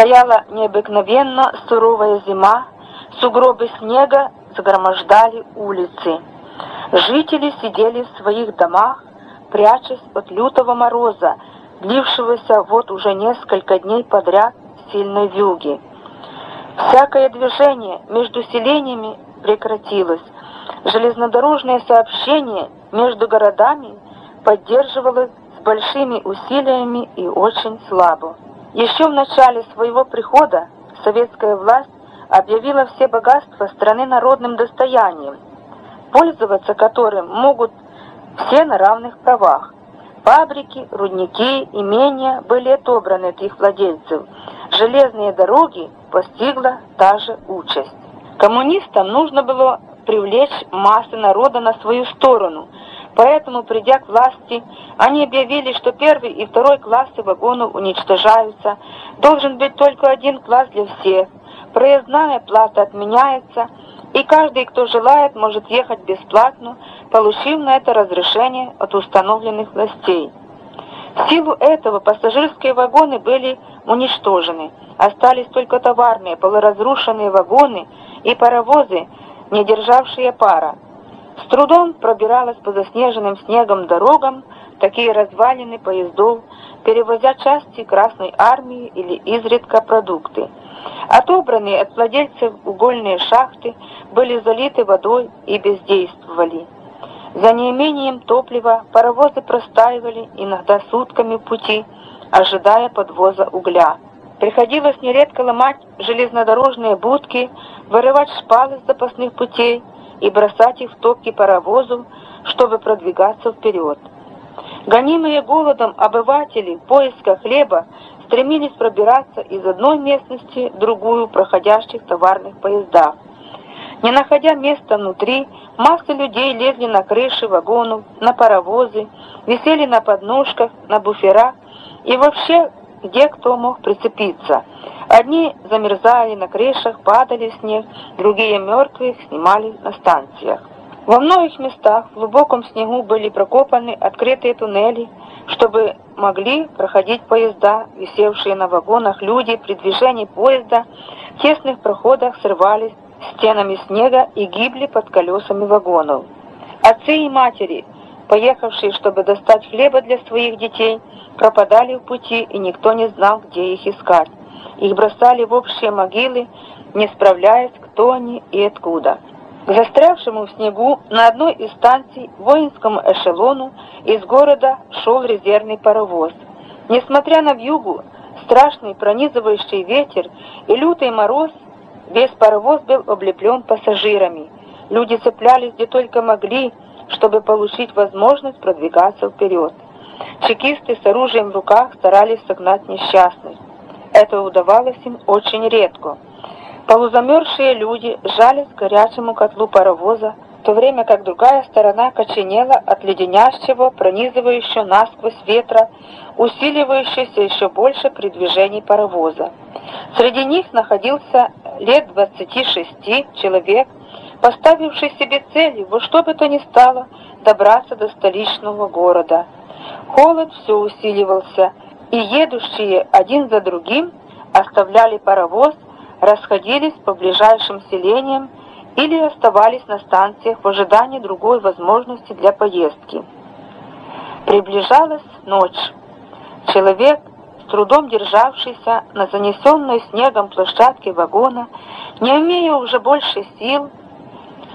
Стояла необыкновенно суровая зима, сугробы снега загромождали улицы. Жители сидели в своих домах, прячась от лютого мороза, длившегося вот уже несколько дней подряд сильной вьюги. Всякое движение между селениями прекратилось. Железнодорожное сообщение между городами поддерживалось с большими усилиями и очень слабо. Еще в начале своего прихода советская власть объявила все богатства страны народным достоянием, пользоваться которым могут все на равных правах. Фабрики, рудники, имения были отобраны от их владельцев. Железные дороги постигла та же участь. Коммунистам нужно было привлечь массы народа на свою сторону, поэтому, придя к власти, они объявили, что первый и второй классы вагонов уничтожаются, должен быть только один класс для всех, проездная плата отменяется, и каждый, кто желает, может ехать бесплатно, получив на это разрешение от установленных властей. В силу этого пассажирские вагоны были уничтожены, остались только товарные, полуразрушенные вагоны и паровозы, не державшие пара. С трудом пробиралась по заснеженным снегом дорогам такие развалины поездов, перевозя части Красной Армии или изредка продукты. Отобранные от владельцев угольные шахты были залиты водой и бездействовали. За неимением топлива паровозы простаивали иногда сутками пути, ожидая подвоза угля. Приходилось нередко ломать железнодорожные будки, вырывать шпалы с запасных путей и бросать их в топки паровозов, чтобы продвигаться вперед. Гонимые голодом обыватели в поисках хлеба стремились пробираться из одной местности в другую проходящих товарных поездах. Не находя места внутри, массы людей лезли на крыши вагонов, на паровозы, висели на подножках, на буферах и вообще где кто мог прицепиться. Одни замерзали на крышах, падали в снег, другие мертвых снимали на станциях. Во многих местах в глубоком снегу были прокопаны открытые туннели, чтобы могли проходить поезда, висевшие на вагонах люди при движении поезда в тесных проходах срывались стенами снега и гибли под колесами вагонов. Отцы и матери, поехавшие, чтобы достать хлеба для своих детей, пропадали в пути, и никто не знал, где их искать. Их бросали в общие могилы, не справляясь, кто они и откуда. К застрявшему в снегу на одной из станций воинскому эшелону из города шел резервный паровоз. Несмотря на вьюгу, страшный пронизывающий ветер и лютый мороз, весь паровоз был облеплен пассажирами. Люди цеплялись где только могли, чтобы получить возможность продвигаться вперед. Чекисты с оружием в руках старались согнать несчастных. Это удавалось им очень редко. Полузамерзшие люди жались к горячему котлу паровоза, в то время как другая сторона коченела от леденящего, пронизывающего насквозь ветра, усиливающегося еще больше при движении паровоза. Среди них находился лет 26 человек, поставивший себе целью во что бы то ни стало добраться до столичного города. Холод все усиливался, и едущие один за другим оставляли паровоз расходились по ближайшим селениям или оставались на станциях в ожидании другой возможности для поездки. Приближалась ночь. Человек, с трудом державшийся на занесенной снегом площадке вагона, не имея уже больше сил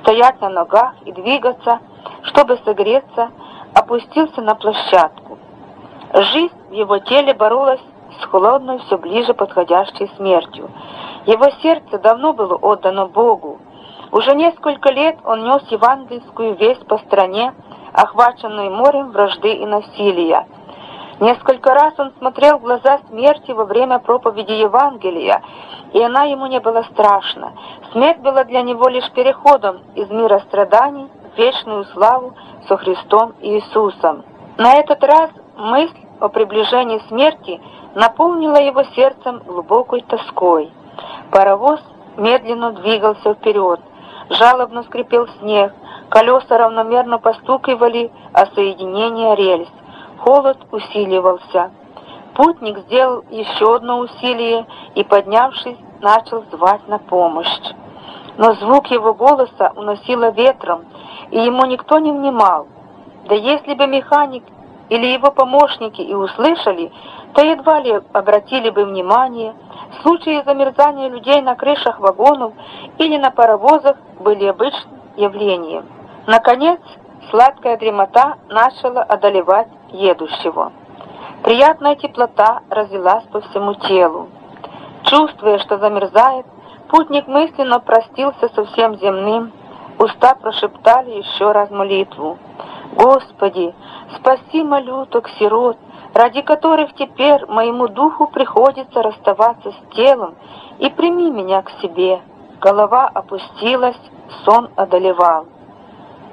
стоять на ногах и двигаться, чтобы согреться, опустился на площадку. Жизнь в его теле боролась с холодной, все ближе подходящей смертью. Его сердце давно было отдано Богу. Уже несколько лет он нес евангельскую весть по стране, охваченной морем вражды и насилия. Несколько раз он смотрел в глаза смерти во время проповеди Евангелия, и она ему не была страшна. Смерть была для него лишь переходом из мира страданий в вечную славу со Христом Иисусом. На этот раз мысль о приближении смерти наполнила его сердцем глубокой тоской. Паровоз медленно двигался вперед, жалобно скрипел снег, колеса равномерно постукивали о соединение рельс. Холод усиливался. Путник сделал еще одно усилие и, поднявшись, начал звать на помощь. Но звук его голоса уносило ветром, и ему никто не внимал. Да если бы механик или его помощники и услышали, то едва ли обратили бы внимание. Случаи замерзания людей на крышах вагонов или на паровозах были обычным явлением. Наконец, сладкая дремота начала одолевать едущего. Приятная теплота разлилась по всему телу. Чувствуя, что замерзает, путник мысленно простился со всем земным, уста прошептали еще раз молитву. «Господи, спаси малюток, сирот, ради которых теперь моему духу приходится расставаться с телом, и прими меня к себе». Голова опустилась, сон одолевал.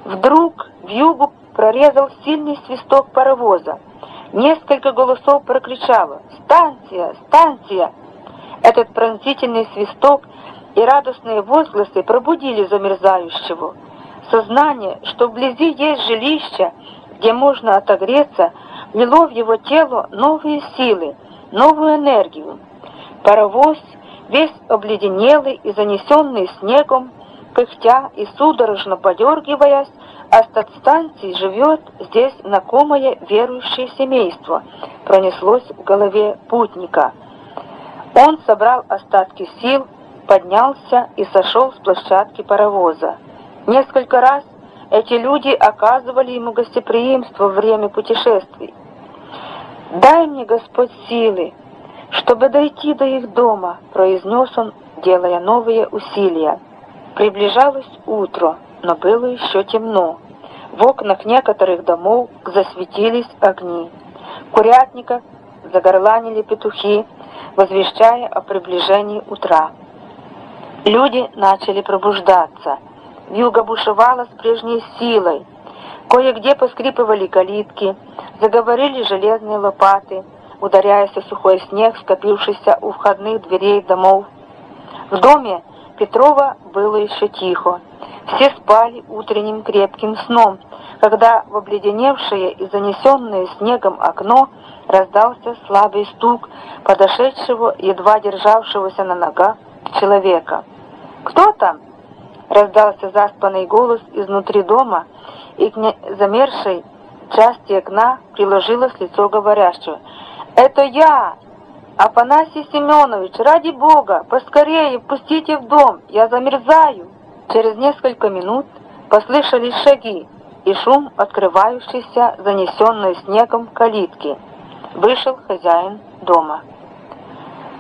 Вдруг в югу прорезал сильный свисток паровоза. Несколько голосов прокричало «Станция! Станция!». Этот пронзительный свисток и радостные возгласы пробудили замерзающего. Сознание, что вблизи есть жилище, где можно отогреться, влило в его тело новые силы, новую энергию. Паровоз, весь обледенелый и занесенный снегом, пыхтя и судорожно подергиваясь, а статстанции живет здесь знакомое верующее семейство, пронеслось в голове путника. Он собрал остатки сил, поднялся и сошел с площадки паровоза. Несколько раз эти люди оказывали ему гостеприимство во время путешествий. «Дай мне, Господь, силы, чтобы дойти до их дома», — произнес он, делая новые усилия. Приближалось утро но было еще темно. В окнах некоторых домов засветились огни. В курятниках загорланили петухи, возвещая о приближении утра. Люди начали пробуждаться. Вьюга бушевала с прежней силой. Кое-где поскрипывали калитки, заговорили железные лопаты, ударяясь о сухой снег, скопившийся у входных дверей домов. В доме Петрова было еще тихо. Все спали утренним крепким сном, когда в обледеневшее и занесенное снегом окно раздался слабый стук подошедшего, едва державшегося на ногах человека. «Кто там?» — раздался заспанный голос изнутри дома, и к замершей части окна приложилось лицо говорящего. «Это я! Афанасий Семенович, ради Бога, поскорее пустите в дом, я замерзаю!» Через несколько минут послышались шаги и шум открывающейся, занесенной снегом калитки. Вышел хозяин дома.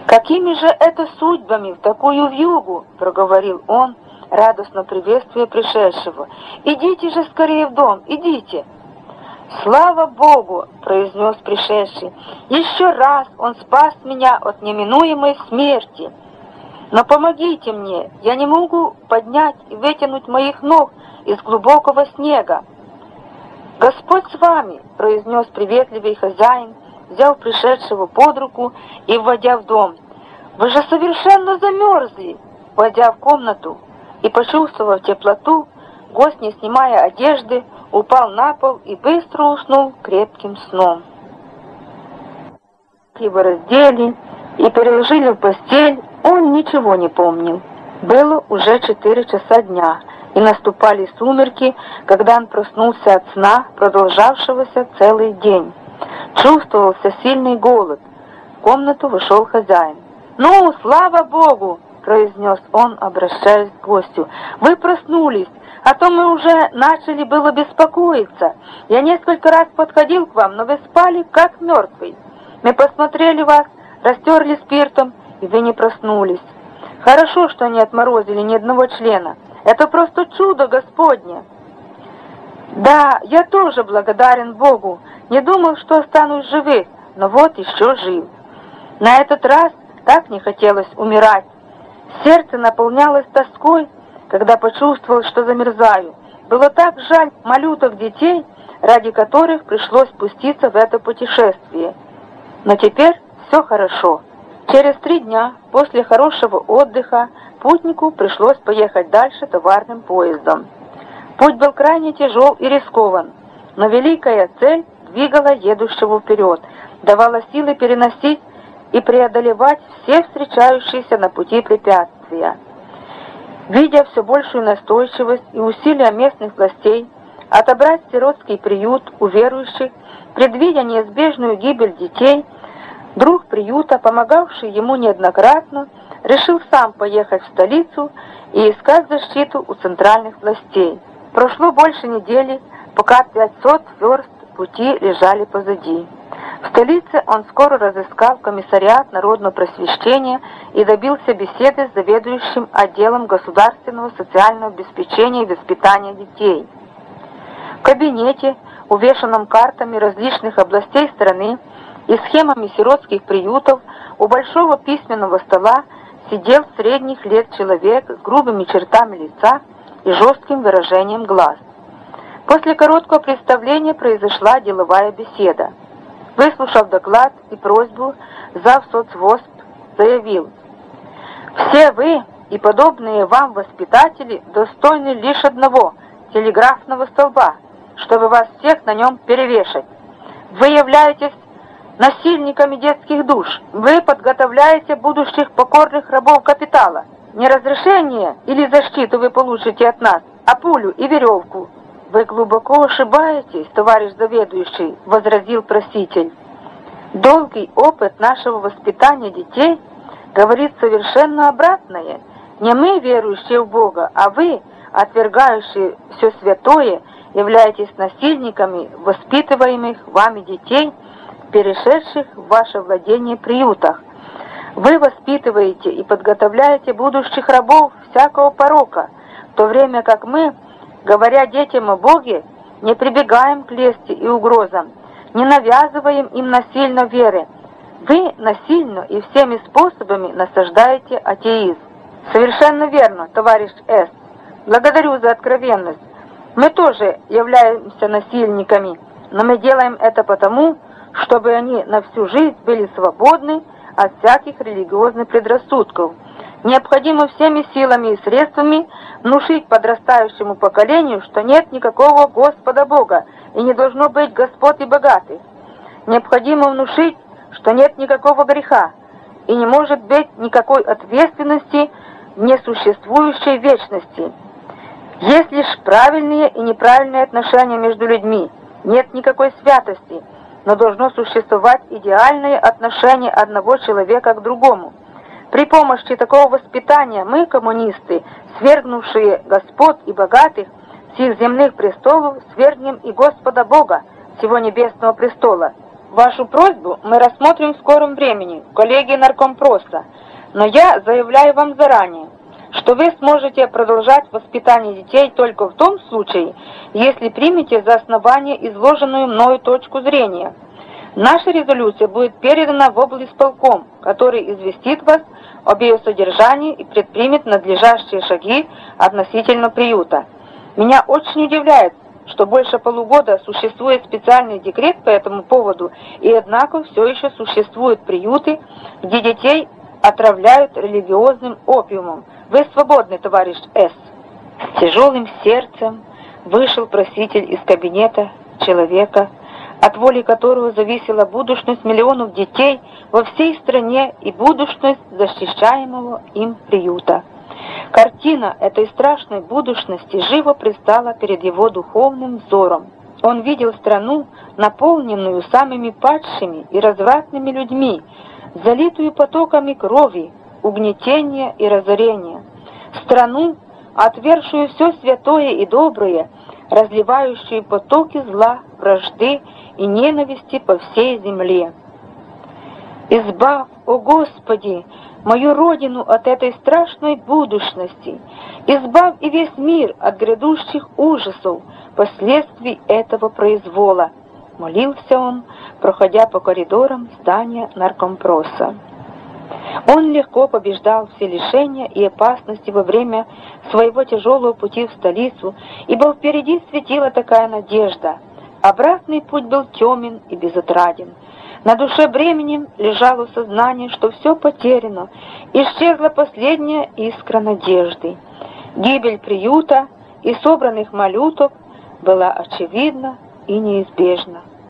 «Какими же это судьбами в такую вьюгу?» — проговорил он, радостно приветствуя пришедшего. «Идите же скорее в дом, идите!» «Слава Богу!» — произнес пришедший. «Еще раз он спас меня от неминуемой смерти!» Но помогите мне, я не могу поднять и вытянуть моих ног из глубокого снега. «Господь с вами!» — произнес приветливый хозяин, взял пришедшего под руку и вводя в дом. «Вы же совершенно замерзли!» Войдя в комнату и почувствовав теплоту, гость, не снимая одежды, упал на пол и быстро уснул крепким сном. Его раздели и переложили в постель, он ничего не помнил. Было уже четыре часа дня, и наступали сумерки, когда он проснулся от сна, продолжавшегося целый день. Чувствовался сильный голод. В комнату вышел хозяин. «Ну, слава Богу!» — произнес он, обращаясь к гостю. «Вы проснулись, а то мы уже начали было беспокоиться. Я несколько раз подходил к вам, но вы спали, как мертвый. Мы посмотрели вас, растерли спиртом, вы не проснулись. Хорошо, что не отморозили ни одного члена. Это просто чудо Господне. Да, я тоже благодарен Богу. Не думал, что останусь живых, но вот еще жив. На этот раз так не хотелось умирать. Сердце наполнялось тоской, когда почувствовал, что замерзаю. Было так жаль малюток детей, ради которых пришлось спуститься в это путешествие. Но теперь все хорошо. Через три дня после хорошего отдыха путнику пришлось поехать дальше товарным поездом. Путь был крайне тяжел и рискован, но великая цель двигала едущего вперед. давала силы переносить и преодолевать все встречающиеся на пути препятствия. Видя все большую настойчивость и усилия местных властей отобрать сиротский приют у верующих, предвидя неизбежную гибель детей, друг приюта, помогавший ему неоднократно, решил сам поехать в столицу и искать защиту у центральных властей. Прошло больше недели, пока 500 верст пути лежали позади. В столице он скоро разыскал комиссариат народного просвещения и добился беседы с заведующим отделом государственного социального обеспечения и воспитания детей. В кабинете, увешанном картами различных областей страны и схемами сиротских приютов, у большого письменного стола сидел средних лет человек с грубыми чертами лица и жестким выражением глаз. После короткого представления произошла деловая беседа. Выслушав доклад и просьбу, зав соцвосп заявил, «Все вы и подобные вам воспитатели достойны лишь одного – телеграфного столба, чтобы вас всех на нем перевешать. Вы являетесь насильниками детских душ, вы подготовляете будущих покорных рабов капитала. Не разрешение или защиту вы получите от нас, а пулю и веревку – «Вы глубоко ошибаетесь, товарищ заведующий», — возразил проситель. «Долгий опыт нашего воспитания детей говорит совершенно обратное. Не мы, верующие в Бога, а вы, отвергающие все святое, являетесь насильниками воспитываемых вами детей, перешедших в ваше владение приютах. Вы воспитываете и подготовляете будущих рабов всякого порока, в то время как мы — Говоря детям о Боге, не прибегаем к лести и угрозам, не навязываем им насильно веры. Вы насильно и всеми способами насаждаете атеизм. Совершенно верно, товарищ С. Благодарю за откровенность. Мы тоже являемся насильниками, но мы делаем это потому, чтобы они на всю жизнь были свободны от всяких религиозных предрассудков. Необходимо всеми силами и средствами внушить подрастающему поколению, что нет никакого Господа Бога и не должно быть господ и богатых. Необходимо внушить, что нет никакого греха и не может быть никакой ответственности несуществующей вечности. Есть лишь правильные и неправильные отношения между людьми, нет никакой святости, но должно существовать идеальное отношение одного человека к другому. При помощи такого воспитания мы, коммунисты, свергнувшие господ и богатых, с их земных престолов свергнем и Господа Бога, всего небесного престола. Вашу просьбу мы рассмотрим в скором времени в коллегии наркомпроса, но я заявляю вам заранее, что вы сможете продолжать воспитание детей только в том случае, если примете за основание изложенную мною точку зрения – Наша резолюция будет передана в облсполком, который известит вас об ее содержании и предпримет надлежащие шаги относительно приюта. Меня очень удивляет, что больше полугода существует специальный декрет по этому поводу, и однако все еще существуют приюты, где детей отравляют религиозным опиумом. Вы свободны, товарищ С. Тяжелым сердцем вышел проситель из кабинета человека, от воли которого зависела будущность миллионов детей во всей стране и будущность защищаемого им приюта. Картина этой страшной будущности живо предстала перед его духовным взором. Он видел страну, наполненную самыми падшими и развратными людьми, залитую потоками крови, угнетения и разорения. Страну, отвергшую все святое и доброе, разливающую потоки зла, вражды и ненависти по всей земле. Избав, о Господи, мою родину от этой страшной будущности, избавь и весь мир от грядущих ужасов, последствий этого произвола, молился он, проходя по коридорам здания наркомпроса. Он легко побеждал все лишения и опасности во время своего тяжелого пути в столицу, ибо впереди светила такая надежда. Обратный путь был темен и безотраден. На душе бременем лежало сознание, что все потеряно, исчезла последняя искра надежды. Гибель приюта и собранных малюток была очевидна и неизбежна.